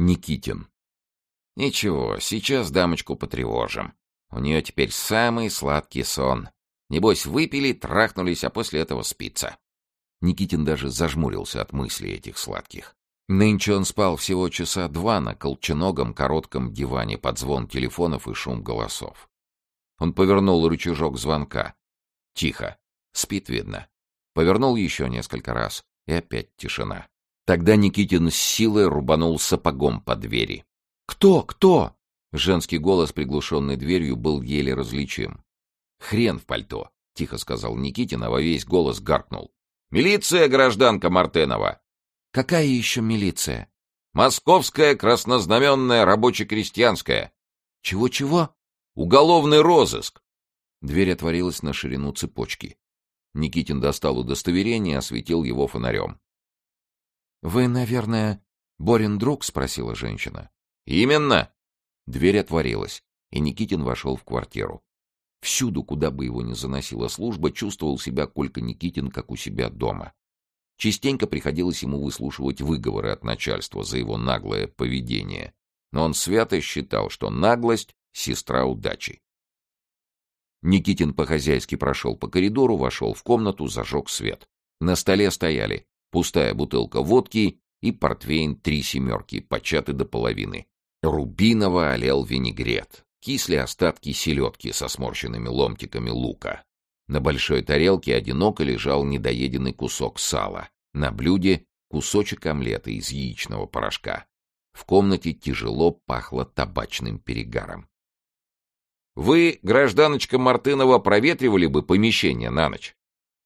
Никитин. Ничего, сейчас дамочку потревожим. У нее теперь самый сладкий сон. Небось, выпили, трахнулись, а после этого спится. Никитин даже зажмурился от мыслей этих сладких. Нынче он спал всего часа два на колченогом коротком диване под звон телефонов и шум голосов. Он повернул рычажок звонка. Тихо. Спит, видно. Повернул еще несколько раз, и опять тишина. Тогда Никитин с силой рубанул сапогом по двери. «Кто? Кто?» Женский голос, приглушенный дверью, был еле различим. «Хрен в пальто», — тихо сказал Никитин, а во весь голос гаркнул. «Милиция, гражданка Мартенова!» «Какая еще милиция?» «Московская краснознаменная рабоче-крестьянская». «Чего-чего?» «Уголовный розыск». Дверь отворилась на ширину цепочки. Никитин достал удостоверение и осветил его фонарем. «Вы, наверное, Борин друг?» — спросила женщина. «Именно!» Дверь отворилась, и Никитин вошел в квартиру. Всюду, куда бы его ни заносила служба, чувствовал себя Колька Никитин, как у себя дома. Частенько приходилось ему выслушивать выговоры от начальства за его наглое поведение, но он свято считал, что наглость — сестра удачи. Никитин по-хозяйски прошел по коридору, вошел в комнату, зажег свет. На столе стояли пустая бутылка водки и портвейн «Три семерки», початы до половины. Рубиново олел винегрет, кисли остатки селедки со сморщенными ломтиками лука. На большой тарелке одиноко лежал недоеденный кусок сала. На блюде кусочек омлета из яичного порошка. В комнате тяжело пахло табачным перегаром. «Вы, гражданочка Мартынова, проветривали бы помещение на ночь?»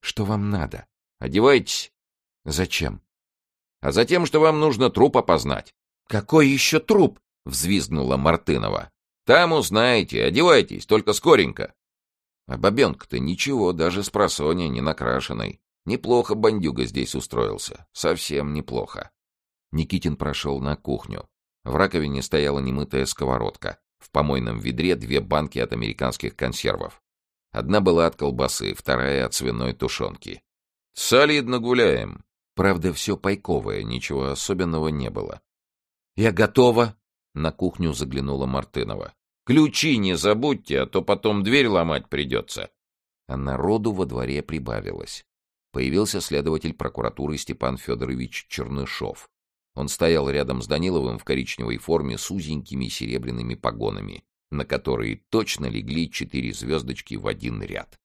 «Что вам надо? Одевайтесь». «Зачем?» «А затем, что вам нужно труп опознать». «Какой еще труп?» — взвизгнула Мартынова. «Там узнаете, одевайтесь, только скоренько». А бабенка-то ничего, даже с просонья не накрашенной. Неплохо бандюга здесь устроился. Совсем неплохо. Никитин прошел на кухню. В раковине стояла немытая сковородка. В помойном ведре две банки от американских консервов. Одна была от колбасы, вторая от свиной тушенки. «Солидно гуляем». Правда, все пайковое, ничего особенного не было. «Я готова», — на кухню заглянула Мартынова. Ключи не забудьте, а то потом дверь ломать придется. А народу во дворе прибавилось. Появился следователь прокуратуры Степан Федорович Чернышов. Он стоял рядом с Даниловым в коричневой форме с узенькими серебряными погонами, на которые точно легли четыре звездочки в один ряд.